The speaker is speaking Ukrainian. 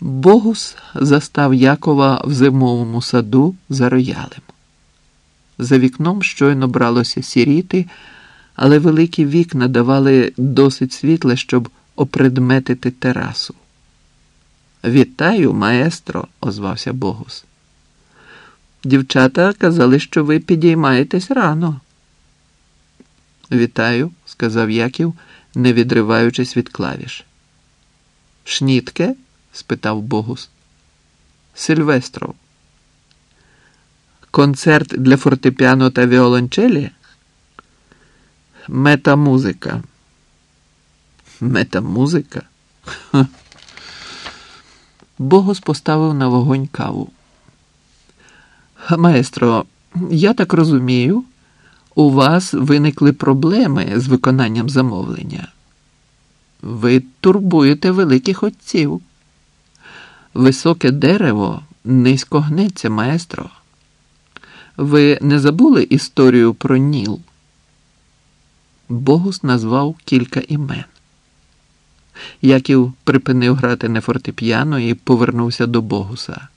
Богус застав Якова в зимовому саду за роялем. За вікном щойно бралося сіріти, але великі вікна давали досить світла, щоб опредметити терасу. Вітаю, маестро, озвався Богус. Дівчата казали, що ви підіймаєтесь рано. Вітаю, сказав Яків, не відриваючись від клавіш. Шнітке? Спитав Богус. Сильвестров. Концерт для фортепіано та віолончелі? Метамузика. Метамузика? Богус поставив на вогонь каву. Маестро, я так розумію, у вас виникли проблеми з виконанням замовлення. Ви турбуєте великих отців. Високе дерево низько гнеться, маестро. Ви не забули історію про Ніл? Богус назвав кілька імен. Яків припинив грати на фортепіано і повернувся до Богуса.